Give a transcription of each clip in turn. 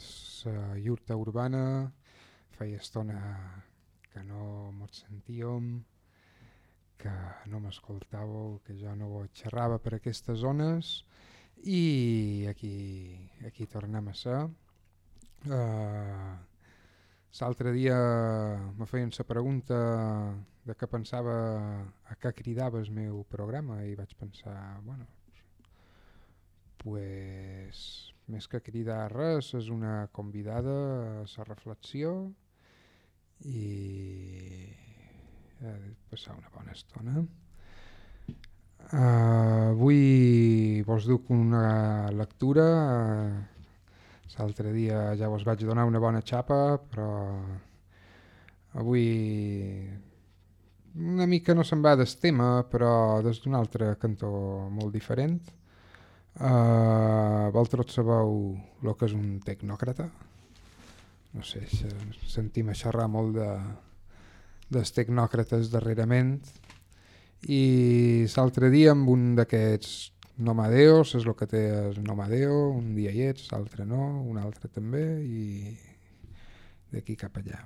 és uh, Iurta Urbana, feia estona que no mos sentíem, que no m'escoltàveu, que jo no xerrava per aquestes zones i aquí, aquí tornem a ser. Uh, L'altre dia me feien la pregunta de què pensava a què cridava el meu programa i vaig pensar, bueno, pues, més que cridar res, és una convidada a la reflexió i a passar una bona estona. Uh, avui vos duc una lectura, uh, l'altre dia ja vos vaig donar una bona xapa, però avui una mica no se'n va del tema, però des d'un altre cantó molt diferent. Uh, vosaltres sabeu el que és un tecnòcrata? No sé, sentim a xerrar molt de, dels tecnòcrates darrerament i l'altre dia amb un d'aquests nomadeos, és el que té el nomadeo, un dia hi ets, l'altre no, un altre també i d'aquí cap allà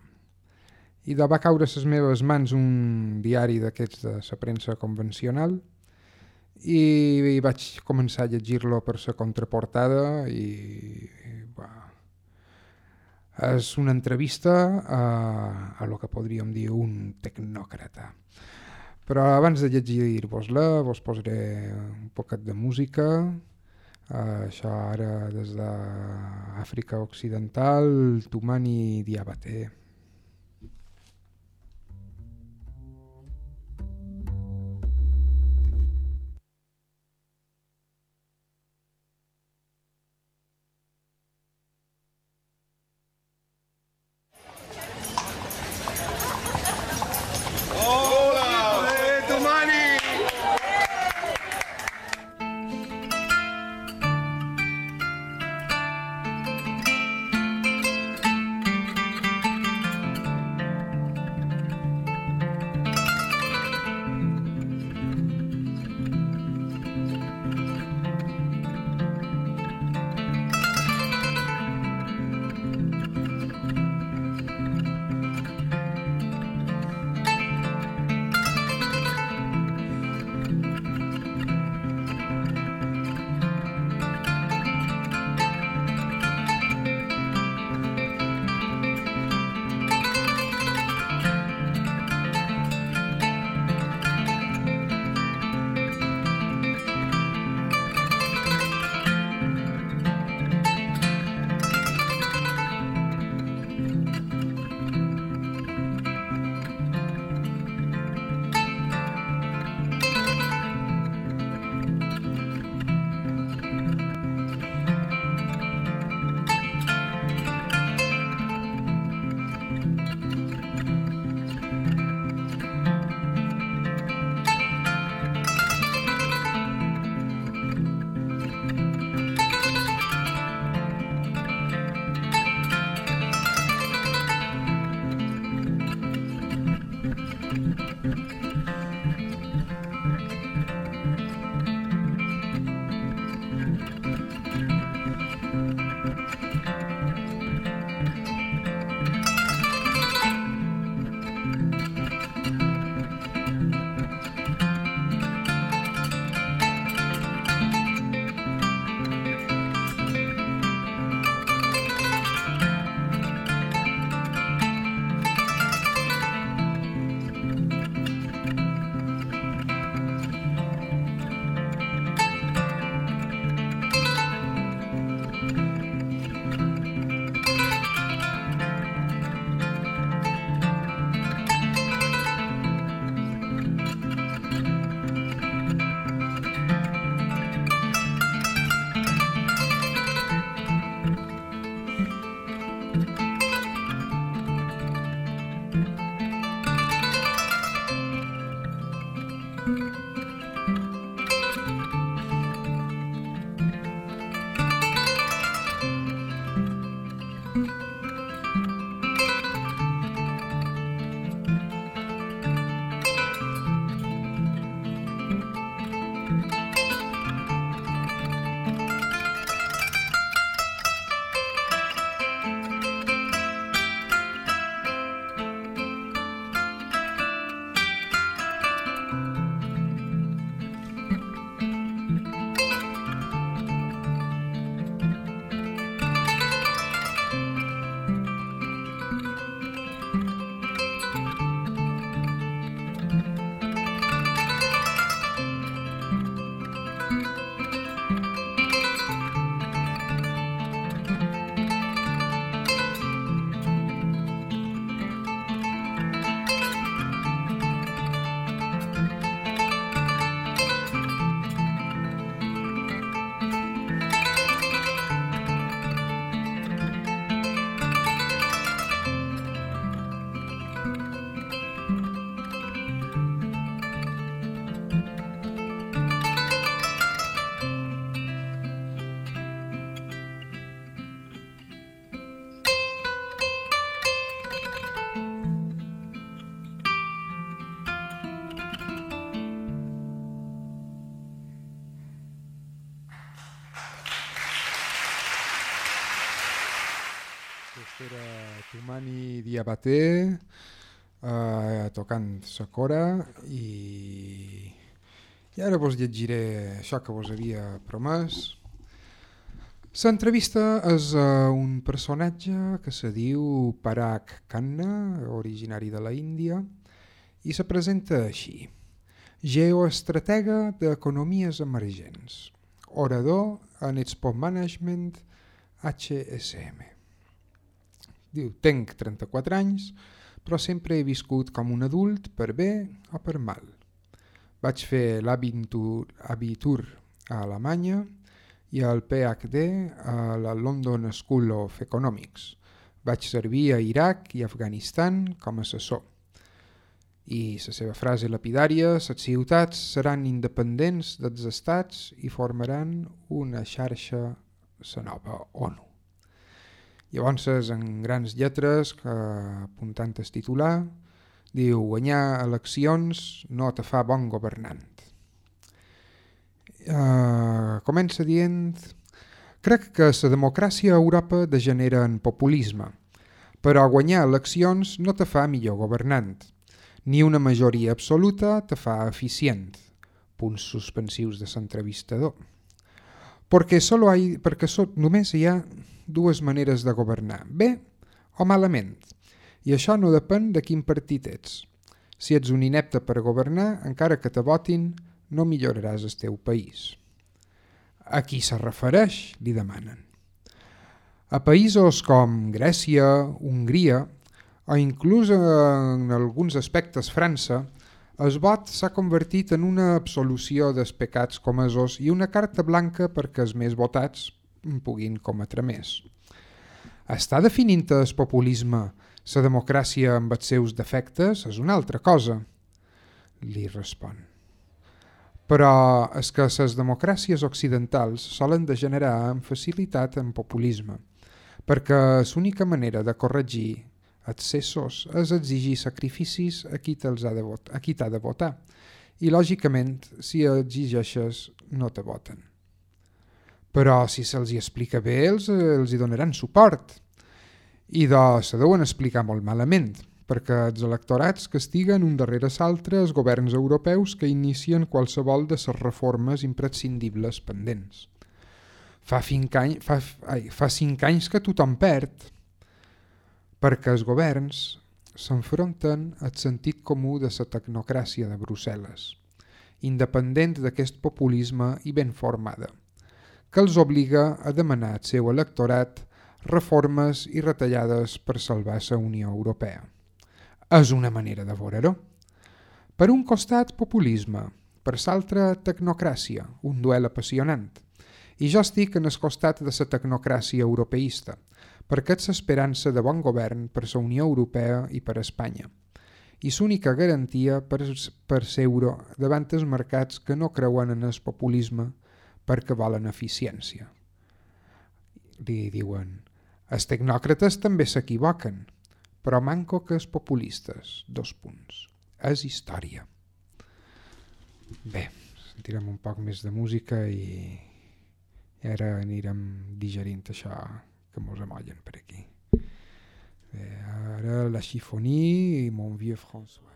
i de va caure a les meves mans un diari d'aquests de la premsa convencional i, i vaig començar a llegir-lo per la contraportada i, i va, és una entrevista a, a lo que podríem dir un tecnòcrata. Però abans de llegir-vos-la vos posaré un poquet de música, uh, això ara des d'Àfrica Occidental, Tumani Diabate. Tumani Diabaté eh, tocant la cora i, i ara vos llegiré això que vos havia promès. L'entrevista és uh, un personatge que se diu Parag Khanna, originari de la Índia, i se presenta així. Geoestratega d'economies emergents, orador en Expo Management HSM. Diu, tenc 34 anys, però sempre he viscut com un adult per bé o per mal. Vaig fer l'abitur a Alemanya i el PhD a la London School of Economics. Vaig servir a Iraq i Afganistan com a assessor. I la seva frase lapidària, les ciutats seran independents dels estats i formaran una xarxa, la nova ONU. Llavors, en grans lletres, que apuntant el titular, diu guanyar eleccions no te fa bon governant. Uh, comença dient crec que la democràcia a Europa degenera en populisme, però guanyar eleccions no te fa millor governant, ni una majoria absoluta te fa eficient. Punts suspensius de l'entrevistador. Perquè, solo hay, perquè so, només hi ha dues maneres de governar, bé o malament, i això no depèn de quin partit ets. Si ets un inepte per governar, encara que te votin, no milloraràs el teu país. A qui se refereix? li demanen. A països com Grècia, Hongria o inclús en alguns aspectes França, el vot s'ha convertit en una absolució dels pecats comesos i una carta blanca perquè els més votats puguin cometre més. Està definint el populisme la democràcia amb els seus defectes és una altra cosa, li respon. Però és que les democràcies occidentals solen degenerar amb facilitat en populisme, perquè l'única manera de corregir excessos és exigir sacrificis a qui t'ha de, votar, a qui de votar i lògicament si exigeixes no te voten però si se'ls hi explica bé els, els hi donaran suport. I de se deuen explicar molt malament, perquè els electorats castiguen un darrere l'altre els governs europeus que inicien qualsevol de les reformes imprescindibles pendents. Fa, any, fa, ai, fa cinc anys que tothom perd, perquè els governs s'enfronten al sentit comú de la tecnocràcia de Brussel·les, independent d'aquest populisme i ben formada que els obliga a demanar al seu electorat reformes i retallades per salvar la Unió Europea. És una manera de veure-ho. Per un costat, populisme, per l'altre, tecnocràcia, un duel apassionant. I jo estic en el costat de la tecnocràcia europeista, perquè és l'esperança de bon govern per la Unió Europea i per Espanya. I l'única garantia per, per seure davant els mercats que no creuen en el populisme perquè volen eficiència. Li diuen, els tecnòcrates també s'equivoquen, però manco que els populistes, dos punts. És història. Bé, sentirem un poc més de música i, ara anirem digerint això que mos amollen per aquí. Bé, ara la chiffonie i mon vieux François.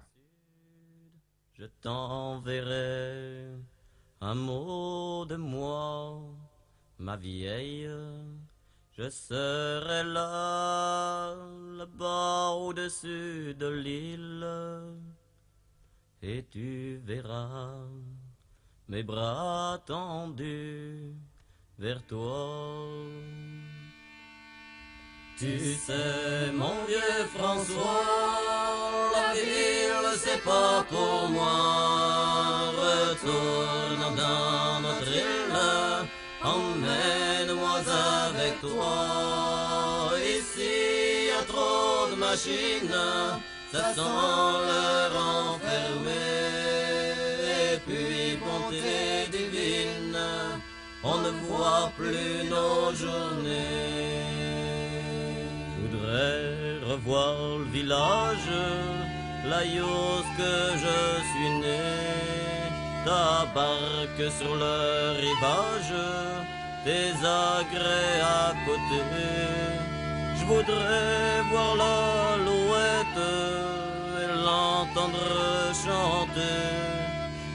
Je t'enverrai un de moi, ma vieille, je serai là, là-bas au-dessus de l'île, et tu verras mes bras tendus vers toi. Tu sais, mon vieux François, la ville c'est pas pour moi. Retourne dans notre île, emmène-moi avec toi. Ici y a trop de machines, ça sent leur enfermer. Et puis bonté divine, on ne voit plus nos journées revoir le village, la que je suis né. Ta barque sur le rivage, tes agrès à côté. Je voudrais voir l'alouette et l'entendre chanter.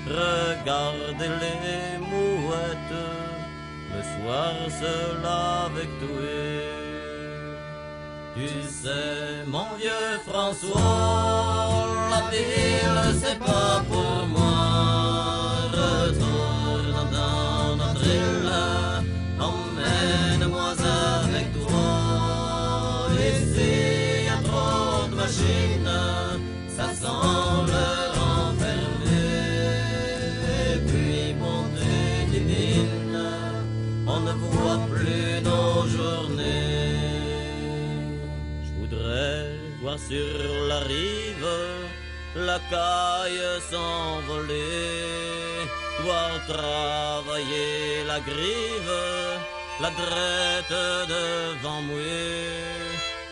Regarder les mouettes le soir seul avec toi. Tu sais, mon vieux François, la ville c'est pas pour sur la rive la caille s'envoler, voir travailler la grive, la drette devant moi.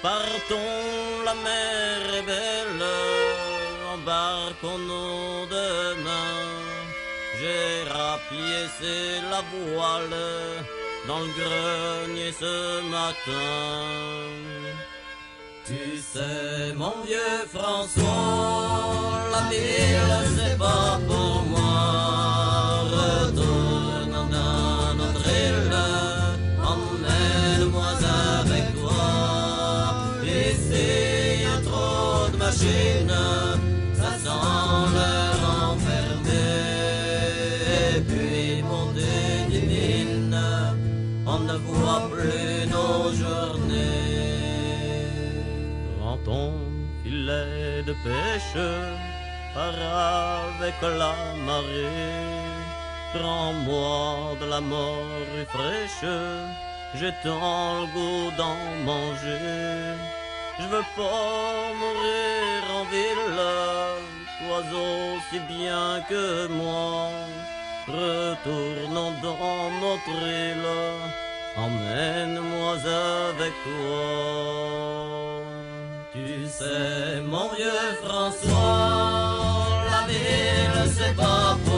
Partons, la mer est belle, embarquons-nous demain. J'ai rapiécé la voile dans le grenier ce matin. Tu sais, mon vieux François, la ville c'est pas pour moi. De pêche, avec la marée. Prends-moi de la morue fraîche, j'ai tant le goût d'en manger. Je veux pas mourir en ville, oiseau si bien que moi. Retournons dans notre île, emmène-moi avec toi. Tu sais, mon vieux François, la ville c'est pas pour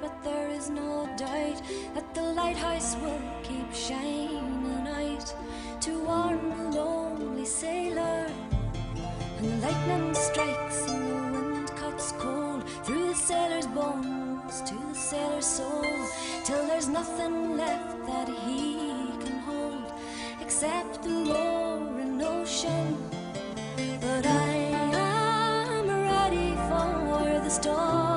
but there is no doubt that the lighthouse will keep shining out to warn the lonely sailor. And the lightning strikes and the wind cuts cold through the sailor's bones to the sailor's soul till there's nothing left that he can hold except the roaring ocean. But I am ready for the storm.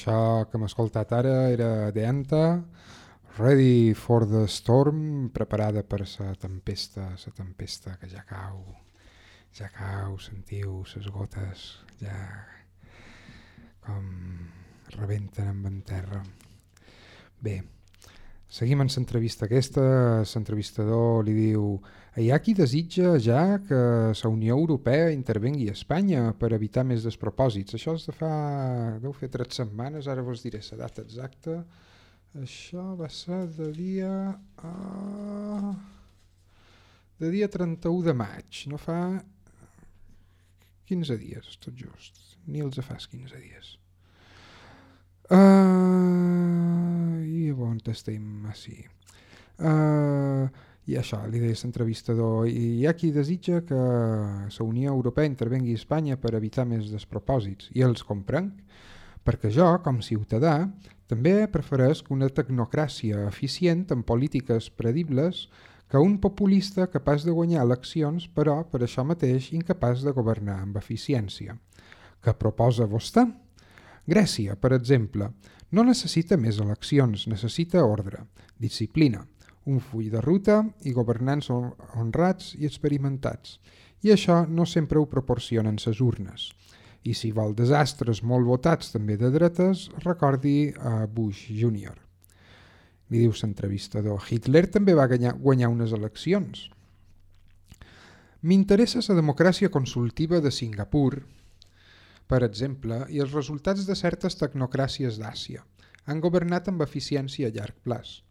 Això que hem escoltat ara era Deanta, Ready for the Storm, preparada per la tempesta, la tempesta que ja cau, ja cau, sentiu les gotes, ja com rebenten amb en terra. Bé, seguim en l'entrevista aquesta, l'entrevistador li diu hi ha qui desitja ja que la Unió Europea intervengui a Espanya per evitar més despropòsits. Això és de fa, deu fer tres setmanes, ara vos diré la data exacta. Això va ser de dia... Uh, de dia 31 de maig, no fa 15 dies, tot just. Ni els fas 15 dies. Uh, I on estem així? Uh, I això, li deia l'entrevistador, hi ha qui desitja que la Unió Europea intervengui a Espanya per evitar més despropòsits, i els comprenc, perquè jo, com ciutadà, també prefereix una tecnocràcia eficient amb polítiques predibles que un populista capaç de guanyar eleccions, però per això mateix incapaç de governar amb eficiència. Què proposa vostè? Grècia, per exemple, no necessita més eleccions, necessita ordre, disciplina, un full de ruta i governants hon- honrats i experimentats. I això no sempre ho proporcionen ses urnes. I si vol desastres molt votats també de dretes, recordi a Bush Jr. Li diu l'entrevistador, Hitler també va guanyar, guanyar unes eleccions. M'interessa la democràcia consultiva de Singapur, per exemple, i els resultats de certes tecnocràcies d'Àsia. Han governat amb eficiència a llarg plaç.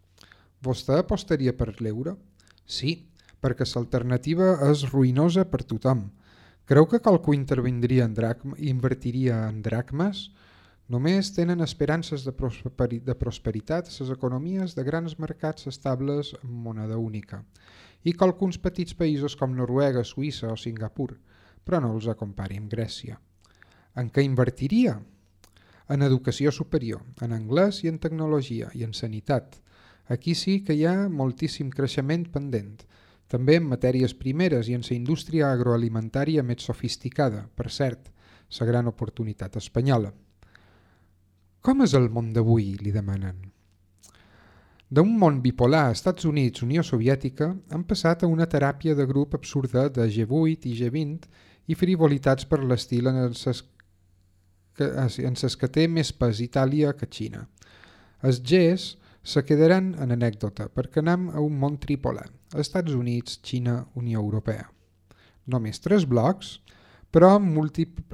Vostè apostaria per l'euro? Sí, perquè l'alternativa és ruïnosa per tothom. Creu que qualcú intervindria en dracma, invertiria en dracmes? Només tenen esperances de, prosperi de prosperitat les economies de grans mercats estables amb moneda única i qualcuns petits països com Noruega, Suïssa o Singapur, però no els compari amb Grècia. En què invertiria? En educació superior, en anglès i en tecnologia i en sanitat. Aquí sí que hi ha moltíssim creixement pendent, també en matèries primeres i en la indústria agroalimentària més sofisticada, per cert, la gran oportunitat espanyola. Com és el món d'avui, li demanen. D'un món bipolar Estats Units, Unió Soviètica, han passat a una teràpia de grup absurda de G8 i G20 i frivolitats per l'estil en ses que, en ses que té més pes Itàlia que Xina. Els Gs se quedaran en anècdota perquè anem a un món tripolar, Estats Units, Xina, Unió Europea. Només tres blocs, però amb,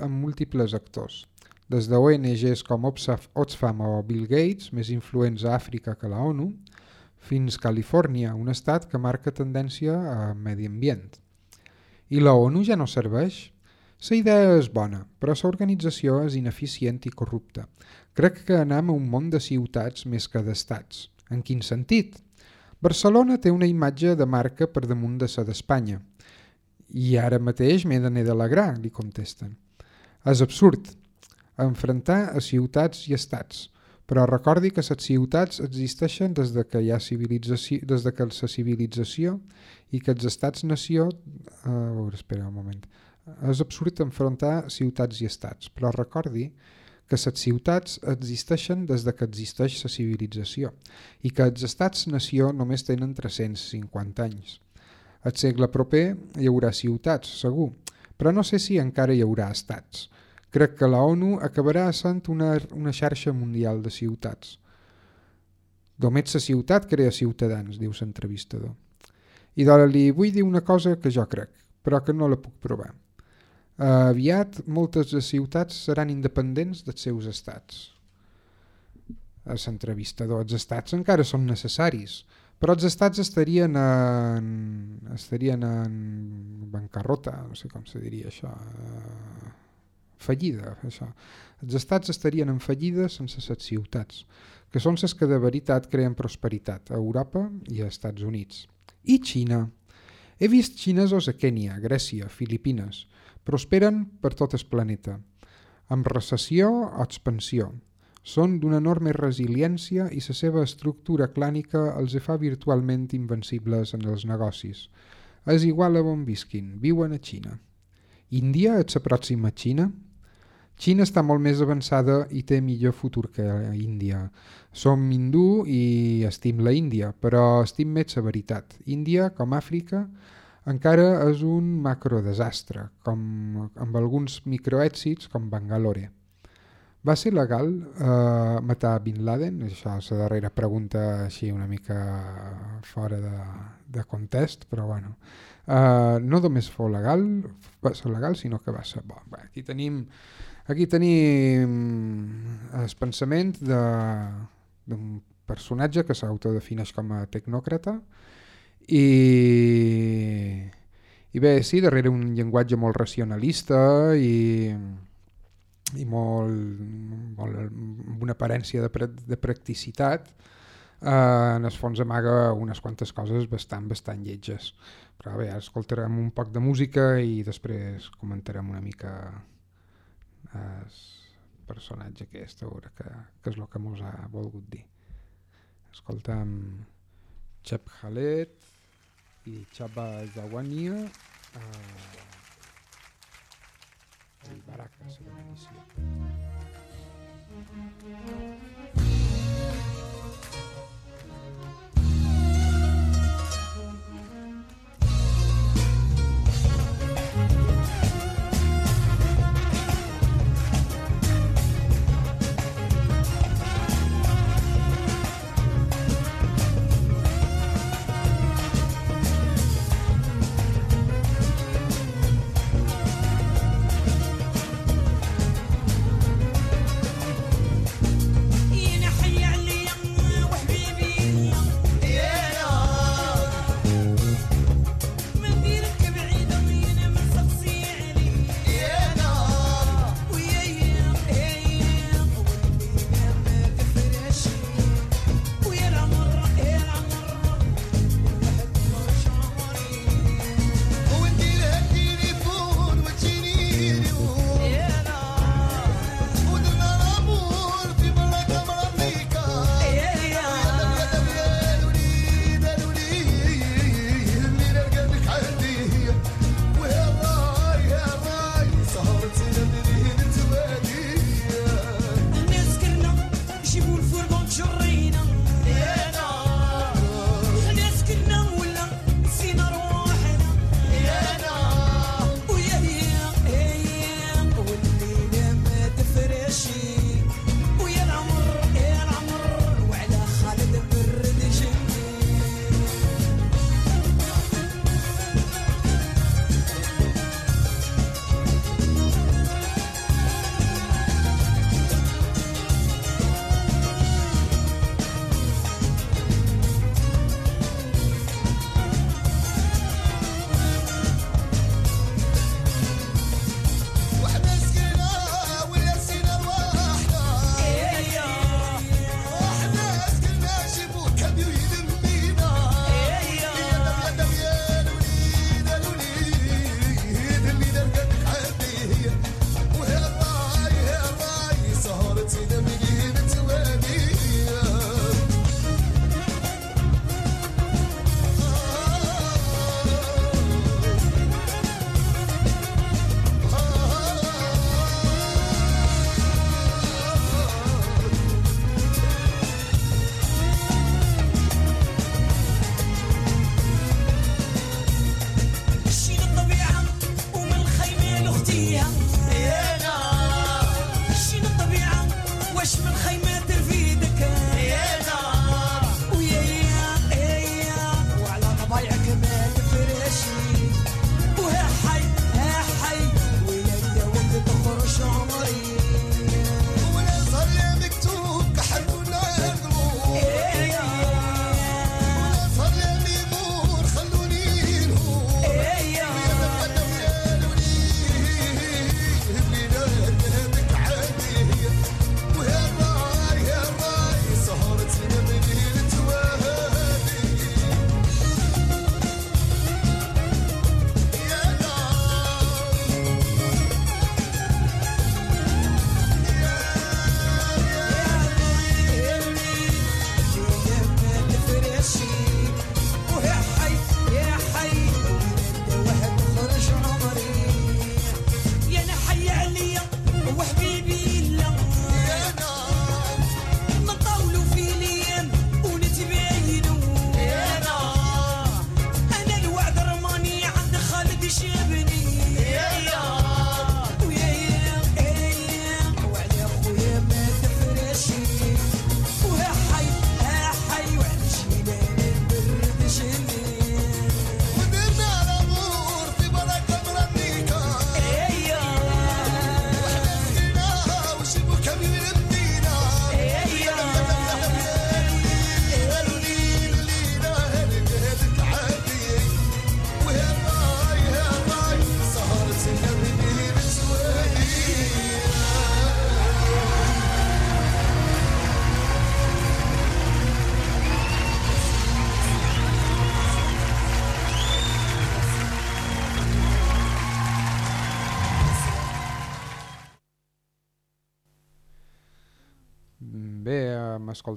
amb múltiples actors, des de ONGs com Oxfam Oxfam o Bill Gates, més influents a Àfrica que la ONU, fins Califòrnia, un estat que marca tendència a medi ambient. I la ONU ja no serveix? La idea és bona, però l'organització és ineficient i corrupta. Crec que anem a un món de ciutats més que d'estats. En quin sentit? Barcelona té una imatge de marca per damunt de la d'Espanya. I ara mateix m'he d'anar d'alegrar, li contesten. És absurd, enfrontar a ciutats i estats, però recordi que les ciutats existeixen des de que hi ha civilització, des de que la civilització i que els estats-nació... A veure, espera un moment. És absurd enfrontar ciutats i estats, però recordi que les ciutats existeixen des de que existeix la civilització i que els estats-nació només tenen 350 anys. Al segle proper hi haurà ciutats, segur, però no sé si encara hi haurà estats. Crec que la ONU acabarà sent una, una xarxa mundial de ciutats. Només la ciutat crea ciutadans, diu l'entrevistador. I d'ara li vull dir una cosa que jo crec, però que no la puc provar. Uh, aviat moltes ciutats seran independents dels seus estats. A l'entrevistador, els estats encara són necessaris, però els estats estarien en, estarien en bancarrota, no sé com se diria això, uh, fallida. Això. Els estats estarien en fallida sense les ciutats, que són les que de veritat creen prosperitat a Europa i als Estats Units. I Xina. He vist xinesos a Kènia, Grècia, Filipines, prosperen per tot el planeta, amb recessió o expansió. Són d'una enorme resiliència i la seva estructura clànica els fa virtualment invencibles en els negocis. És igual a on visquin, viuen a Xina. Índia és la pròxima Xina? Xina està molt més avançada i té millor futur que Índia. Som hindú i estim la Índia, però estim més la veritat. Índia, com Àfrica, encara és un macrodesastre, com, amb alguns microèxits com Bangalore. Va ser legal eh, matar Bin Laden? Això és la darrera pregunta així una mica fora de, de context, però bueno. Eh, no només fou legal, va ser legal, sinó que va ser bo. Bé, aquí tenim aquí tenim el pensament d'un personatge que s'autodefineix com a tecnòcrata i, i bé, sí, darrere un llenguatge molt racionalista i, i molt, molt amb una aparència de, pra de practicitat eh, en el fons amaga unes quantes coses bastant, bastant lletges. Però bé, escoltarem un poc de música i després comentarem una mica el personatge aquest a veure que, que és el que mos ha volgut dir. Escoltem Chep Khaled i Chaba Zawania eh, i Baraka, si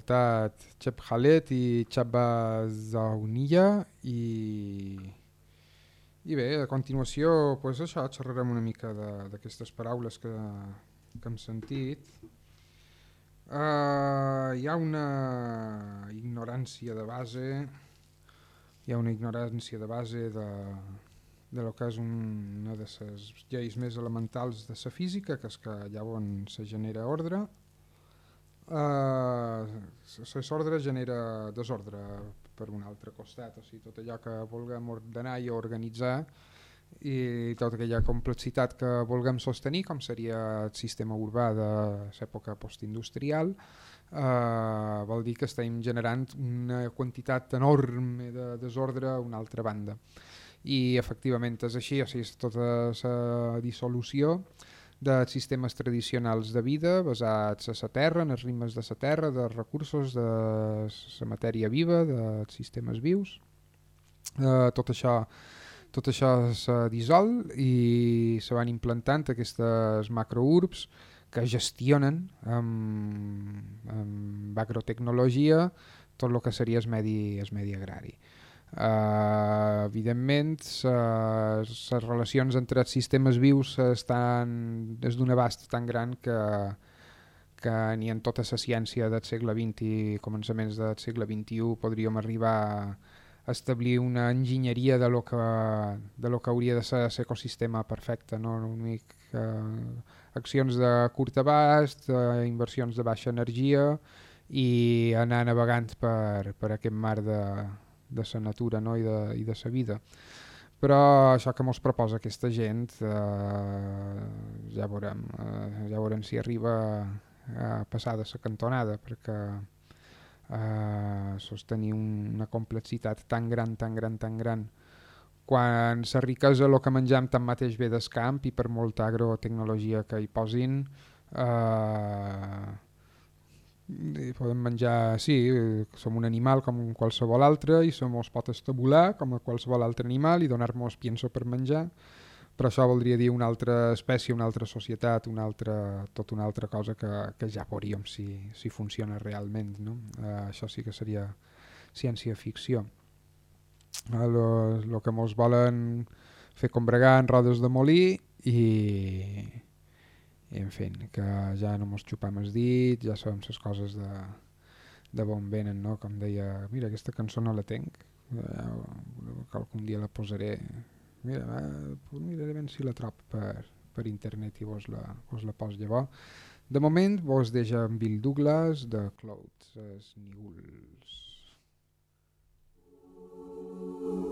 escoltat Chep Halet i Chaba Zaunilla i, i bé, a continuació pues això, xerrarem una mica d'aquestes paraules que, que hem sentit. Uh, hi ha una ignorància de base, hi ha una ignorància de base de, de lo que és un, una de les lleis més elementals de la física, que és que on se genera ordre, Uh, l'ordre genera desordre per un altre costat, o sigui, tot allò que vulguem ordenar i organitzar i tota aquella complexitat que vulguem sostenir, com seria el sistema urbà de l'època postindustrial, uh, vol dir que estem generant una quantitat enorme de desordre a una altra banda. I efectivament és així, o sigui, tota la dissolució de sistemes tradicionals de vida basats a la terra, en els ritmes de la terra, de recursos, de la matèria viva, de sistemes vius. Eh, tot això tot això se dissol i se van implantant aquestes macrourbs que gestionen amb, amb agrotecnologia tot el que seria el medi, el medi agrari. Uh, evidentment, les relacions entre els sistemes vius estan, és d'un abast tan gran que, que ni en tota la ciència del segle XX i començaments del segle XXI podríem arribar a establir una enginyeria de lo que, de lo que hauria de ser l'ecosistema perfecte. No? L'únic, uh, accions de curt abast, uh, inversions de baixa energia i anar navegant per, per aquest mar de, de la natura no? I, de, i de la vida però això que ens proposa aquesta gent eh, ja veurem eh, ja veurem si arriba a passar de la cantonada perquè eh, sostenir un, una complexitat tan gran, tan gran, tan gran quan la riquesa el que mengem tanmateix ve del camp i per molta agrotecnologia que hi posin eh, i podem menjar, sí, som un animal com qualsevol altre i se mos pot estabular com a qualsevol altre animal i donar-nos pienso per menjar, però això voldria dir una altra espècie, una altra societat, una altra, tot una altra cosa que, que ja veuríem si, si funciona realment. No? Uh, això sí que seria ciència-ficció. El que mos volen fer combregar en rodes de molí i, i en fi, que ja no mos xupam els dits, ja sabem les coses de, de bon venen, no? com deia, mira aquesta cançó no la tenc, ja, que algun dia la posaré, mira, eh, miraré ben si la trob per, per internet i vos la, vos la pos llavors. De moment vos deixa amb Bill Douglas de Clouds, els Nígols. And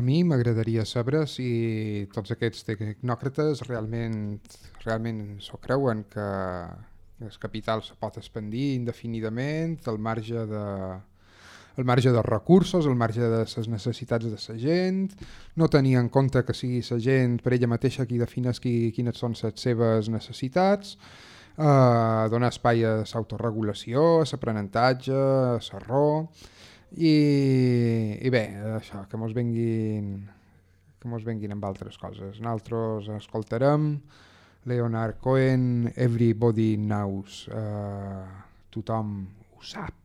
A mi m'agradaria saber si tots aquests tecnòcrates realment, realment s'ho creuen que el capital se pot expandir indefinidament al marge de al marge dels recursos, al marge de les necessitats de la gent, no tenir en compte que sigui la gent per ella mateixa qui defineix qui, quines són les seves necessitats, eh, donar espai a l'autoregulació, a l'aprenentatge, a l'error... I, i bé, això, que mos venguin que mos venguin amb altres coses. Nosaltres escoltarem Leonard Cohen, Everybody Knows. Uh, tothom ho sap.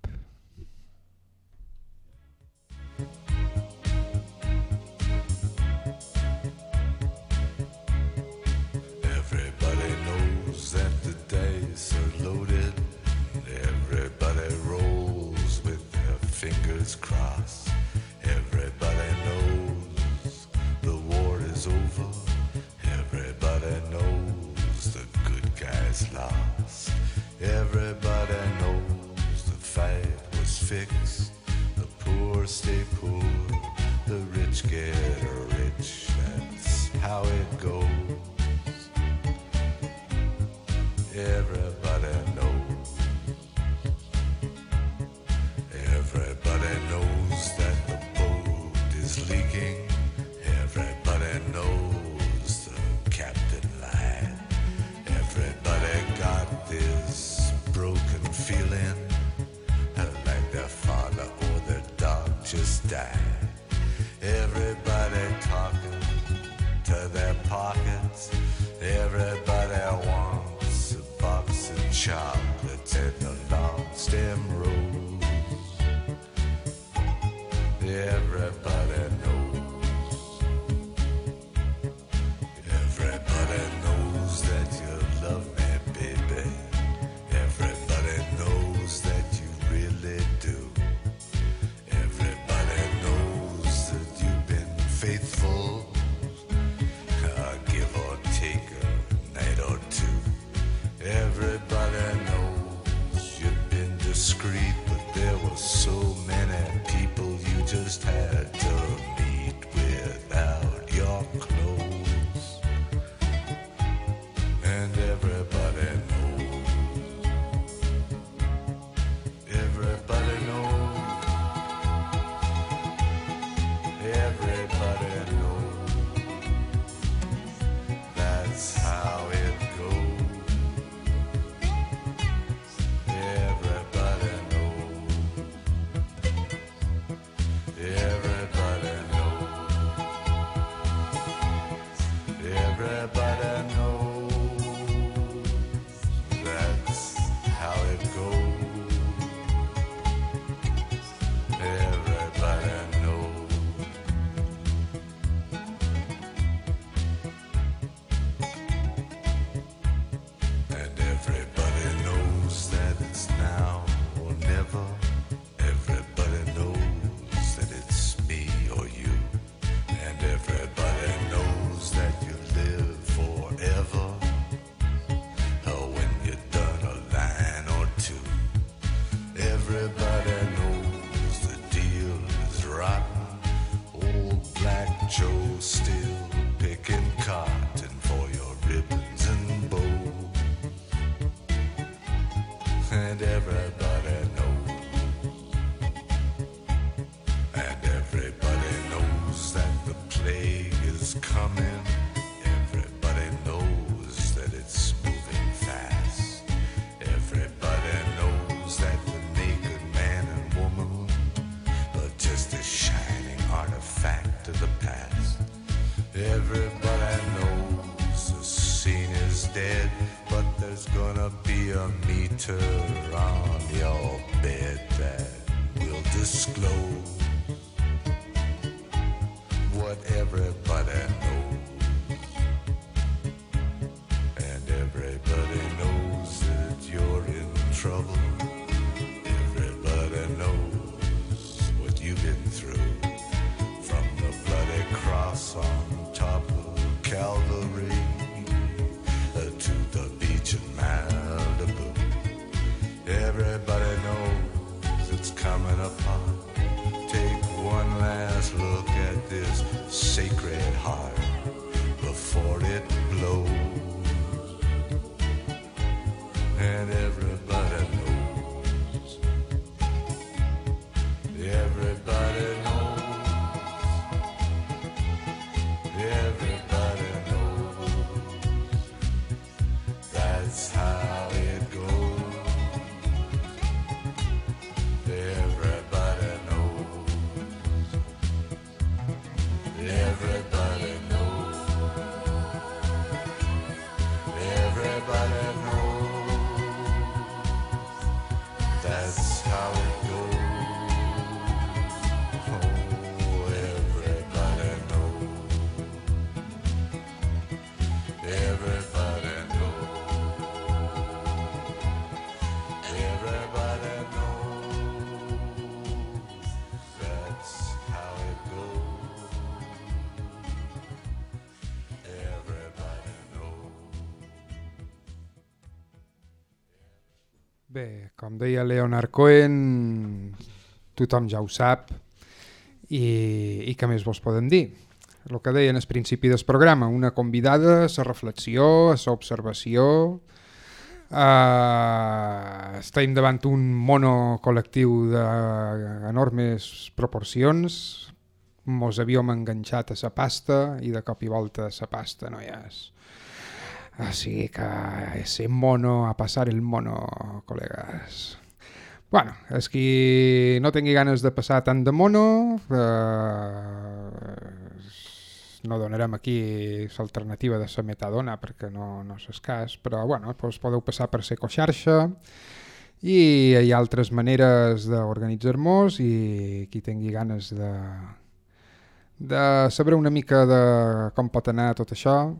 Whatever com deia Leonard Cohen, tothom ja ho sap i, i què més vos podem dir? El que deien al principi del programa, una convidada a la reflexió, a la observació, Uh, estem davant un mono col·lectiu d'enormes proporcions mos havíem enganxat a la pasta i de cop i volta la pasta no hi és així que ese mono a passar el mono col·legues bueno, és qui no tingui ganes de passar tant de mono eh, no donarem aquí l'alternativa de la metadona perquè no, no és escàs, però bueno, doncs podeu passar per ser coixarxa i hi ha altres maneres d'organitzar-nos i qui tingui ganes de, de saber una mica de com pot anar tot això,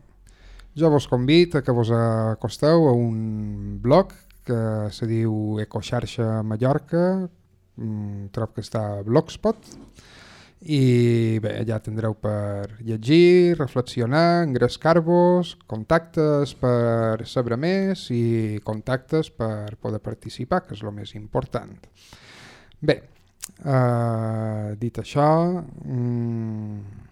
jo vos convido a que vos acosteu a un blog que se diu Ecoxarxa Mallorca, mm, trob que està a Blogspot, i bé, ja tindreu per llegir, reflexionar, engrescar-vos, contactes per saber més i contactes per poder participar, que és el més important. Bé, eh, dit això, mm,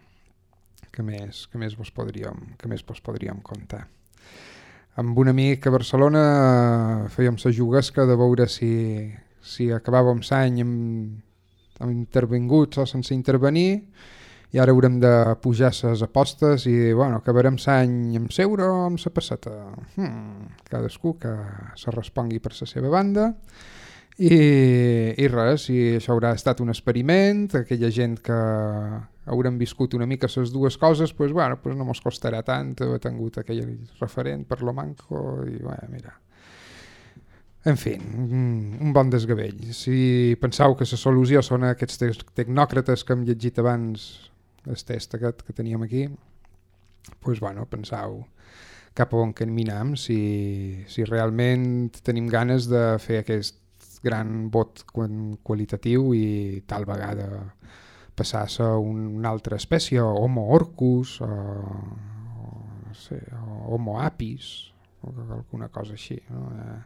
què més, què més vos podríem, què més vos podríem contar? Amb un amic a Barcelona fèiem la juguesca de veure si, si acabàvem l'any amb hem intervingut o sense intervenir i ara haurem de pujar les apostes i bueno, acabarem l'any amb l'euro o amb la passeta. Hmm, cadascú que se respongui per la seva banda i, i res, i això haurà estat un experiment, aquella gent que haurem viscut una mica les dues coses, pues, bueno, pues no mos costarà tant. Haver tingut aquell referent per lo manco i bueno, mira, en fi, un un bon desgavell. Si penseu que la solució són aquests te tecnòcrates que hem llegit abans, el test aquest que teníem aquí, pues bueno, penseu cap a on caminam, si, si realment tenim ganes de fer aquest gran vot qualitatiu i tal vegada passar a un- una altra espècie, Homo orcus, o, o, no sé, o Homo apis, o alguna cosa així. No? Eh,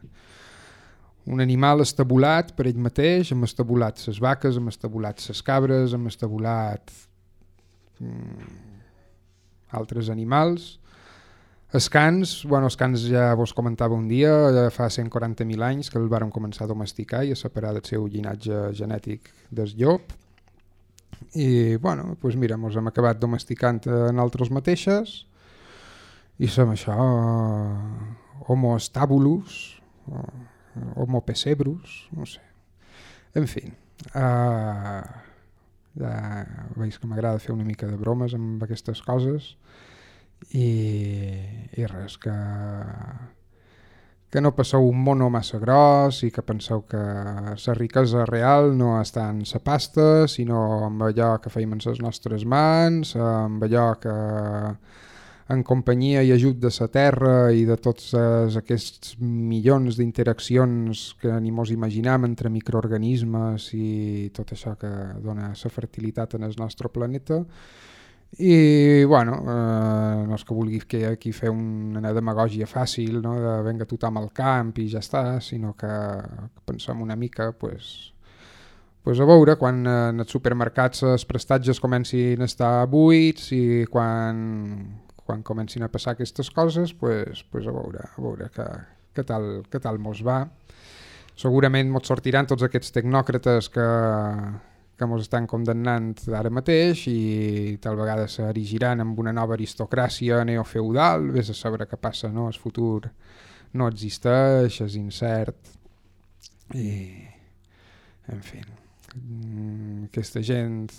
un animal estabulat per ell mateix, hem estabulat les vaques, hem estabulat les cabres, hem estabulat mm, altres animals. Els cans, bueno, els cans ja vos comentava un dia, ja fa 140.000 anys que el varen començar a domesticar i a separar del seu llinatge genètic del llop. I, bueno, doncs mira, ens hem acabat domesticant en altres mateixes i som això, homo stabulus, o homo pessebrus, no sé. En fi, uh, ja veig que m'agrada fer una mica de bromes amb aquestes coses i, i res, que, que no passeu un mono massa gros i que penseu que la riquesa real no està en la pasta, sinó amb allò que feim en les nostres mans, amb allò que en companyia i ajut de la Terra i de tots aquests milions d'interaccions que ni mos imaginam entre microorganismes i tot això que dona la fertilitat en el nostre planeta. I, bueno, eh, no és que vulgui que aquí fer una demagògia fàcil, no? de venga tothom al camp i ja està, sinó que pensem una mica, pues, pues a veure quan en els supermercats els prestatges comencin a estar buits i quan, quan comencin a passar aquestes coses, pues, pues a veure, a veure què, què, tal, què tal mos va. Segurament mos sortiran tots aquests tecnòcrates que, que mos estan condemnant ara mateix i tal vegada s'erigiran amb una nova aristocràcia neofeudal, vés a saber què passa, no? El futur no existeix, és incert i en fi mm, aquesta gent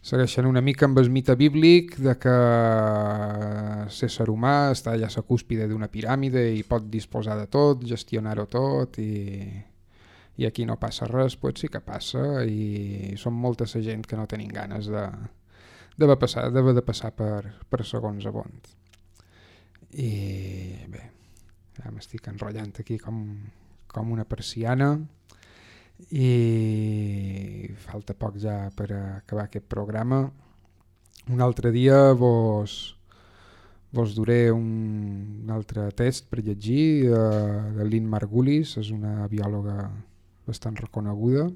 segueixen una mica amb el mite bíblic de que l'ésser humà està allà a la cúspide d'una piràmide i pot disposar de tot, gestionar-ho tot i, i aquí no passa res, pues sí que passa i són molta la gent que no tenim ganes de d'haver passar, de passar per, per segons a Bond. I bé, ja m'estic enrotllant aquí com, com una persiana i falta poc ja per acabar aquest programa. Un altre dia vos, vos duré un, un altre test per llegir eh, de Lynn Margulis, és una biòloga bastant reconeguda.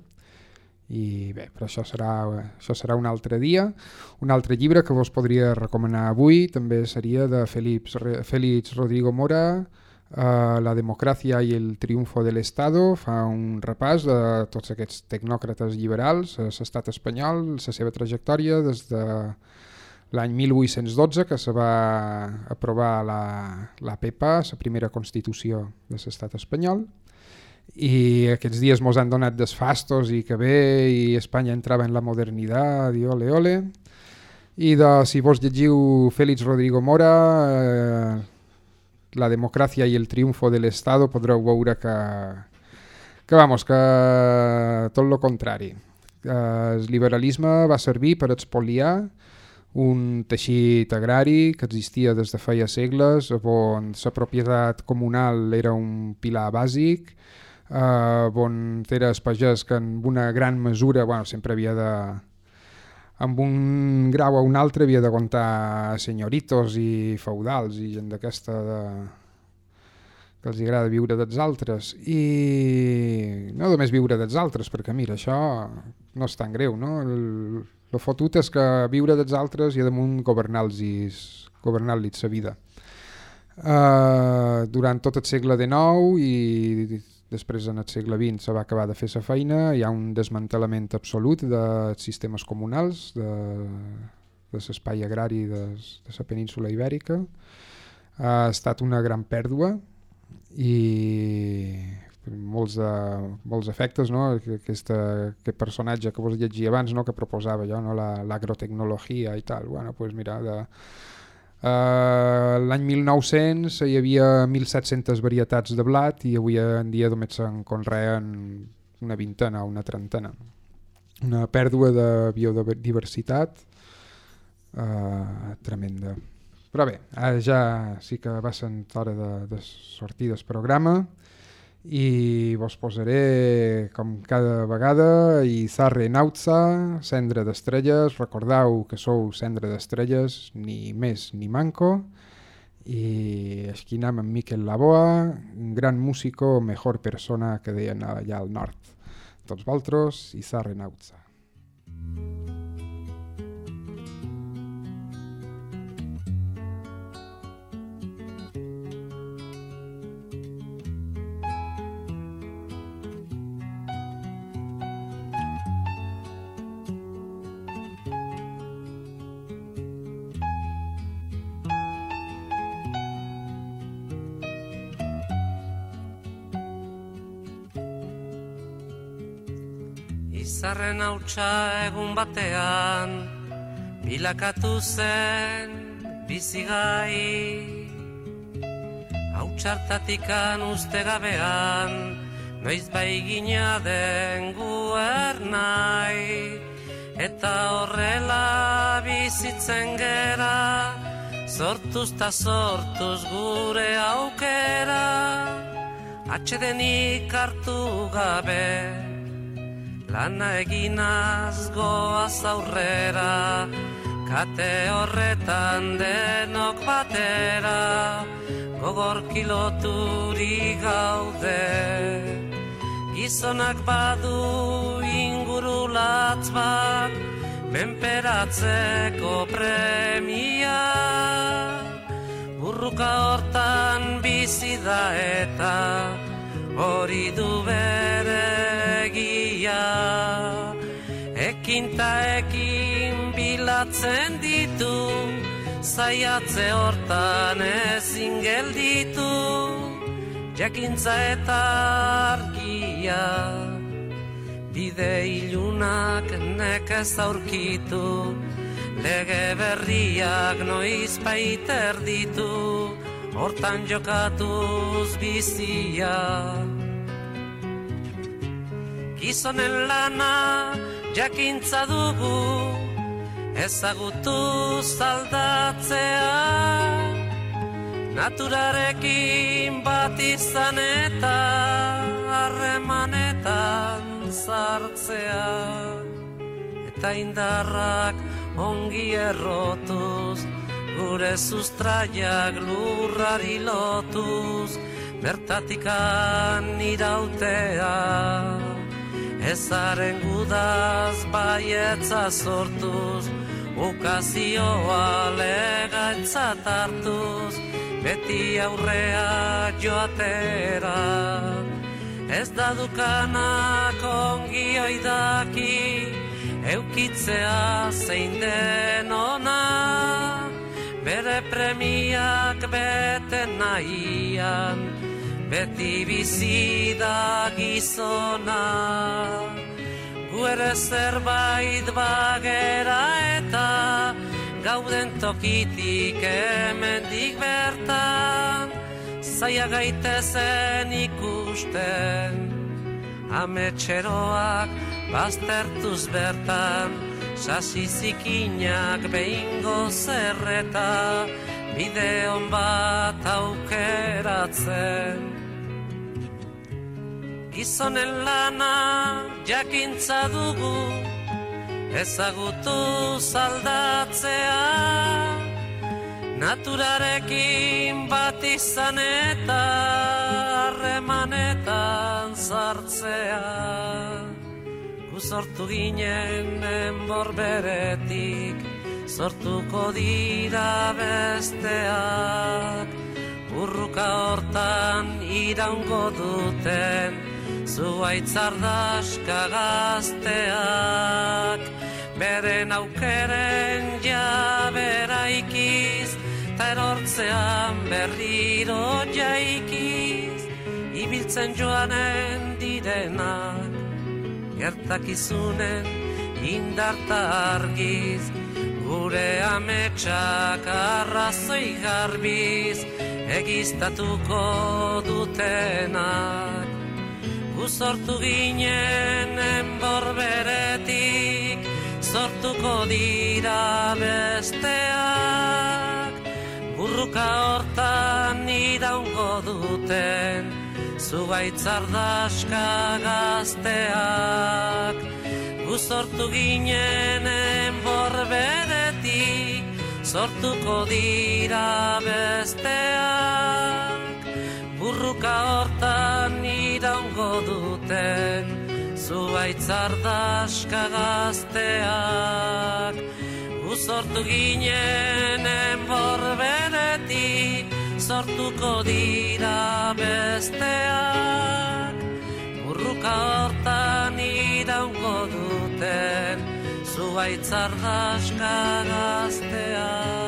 I bé, però això serà, això serà un altre dia. Un altre llibre que vos podria recomanar avui també seria de Félix, Félix Rodrigo Mora, Uh, la democràcia i el triomfo de l'Estado. Fa un repàs de tots aquests tecnòcrates liberals l'estat espanyol, la seva trajectòria des de l'any 1812 que se va aprovar la, la PEPA, la primera constitució de l'estat espanyol i aquests dies mos han donat desfastos i que bé i Espanya entrava en la modernitat i ole ole i de, si vos llegiu Félix Rodrigo Mora eh, la democràcia i el triomfo de l'Estado podreu veure que, que, vamos, que tot el contrari. El liberalisme va servir per expoliar un teixit agrari que existia des de feia segles, on la propietat comunal era un pilar bàsic, eh, on era el pagès que en una gran mesura bueno, sempre havia de, amb un grau a un altre havia de comptar senyoritos i feudals i gent d'aquesta de... que els agrada viure dels altres i no només viure dels altres perquè mira, això no és tan greu no? el, el fotut és que viure dels altres i damunt governar-los governar-los la vida uh, durant tot el segle XIX i després en el segle XX se va acabar de fer la feina, hi ha un desmantelament absolut dels sistemes comunals, de, de l'espai agrari de, de la península ibèrica. Ha estat una gran pèrdua i molts, de, molts efectes, no? Aquesta, aquest personatge que vos llegia abans, no? que proposava jo, no? l'agrotecnologia la, i tal, bueno, pues mira, de, Uh, L'any 1900 hi havia 1.700 varietats de blat i avui en dia només se'n conreen una vintena o una trentena. Una pèrdua de biodiversitat uh, tremenda. Però bé, ara ja sí que va ser hora de, de sortir del programa i vos posaré com cada vegada i Zarre Nautza, Cendra d'Estrelles, recordeu que sou Cendra d'Estrelles, ni més ni manco, i esquinam amb Miquel Laboa, un gran músico, mejor persona que deien allà al nord. Tots vosaltres i Zarre Nautza. Izarren hautsa egun batean Bilakatu zen bizigai Hautsartatikan uste gabean Noiz bai gina den guer nahi. Eta horrela bizitzen gera Sortuz ta sortuz gure aukera. Atxedenik hartu gabe Lana eginaz goaz aurrera, kate horretan denok batera, gogor kiloturi gaude. Gizonak badu inguru latz bat Menperatzeko premia Burruka hortan bizi da eta hori du bere egia Ekin ta ekin bilatzen ditu Zaiatze hortan ezin gelditu. Jakintza eta argia Bide ilunak nekez aurkitu. Lege berriak noiz baiter ditu Hortan jokatuz bizia Gizonen lana jakintza dugu Ezagutu zaldatzea. Naturarekin bat izan eta harremanetan sartzea. Eta indarrak ongi errotuz Gure sustraiak lurrari lotuz Bertatikan irautea Ezaren gudaz baietza sortuz Ukazioa legaintzat hartuz Beti aurrea joatera. Ez da dukanak ongi oidaki Eukitzea zein den ona. Bere premiak bete nahian Beti bizi da gizona. Gu ere zerbait bagera eta Gauden tokitik hemendik bertan Zaila gaitezen ikusten. Ametxeroak baztertuz bertan Sasi zikinak behingo zerreta Bide hon bat aukeratzen Gizonen lana jakintza dugu Ezagutu zaldatzea. Naturarekin bat izan eta Harremanetan sartzea. Gu sortu ginen enbor beretik Sortuko dira besteak. Urruka hortan iraungo duten Zuaitzardaska gazteak Beren aukeren jabera ikiz Ta erortzean berriro jaikiz Ibiltzen joanen direnak Gertakizunen indarta argiz Gure ametsak arrazoi garbiz Egiztatuko dutenak Gu sortu ginen enbor beretik Sortuko dira besteak. Burruka hortan iraungo duten Zugaitzardaska gazteak. Gu sortu ginen enbor beretik Sortuko dira besteak. Burruka hortan iraungo duten Zuaitzardaska gazteak. Gu sortu ginen enbor beretik Sortuko dira besteak. Burruka hortan iraungo duten Zuaitzardaska gazteak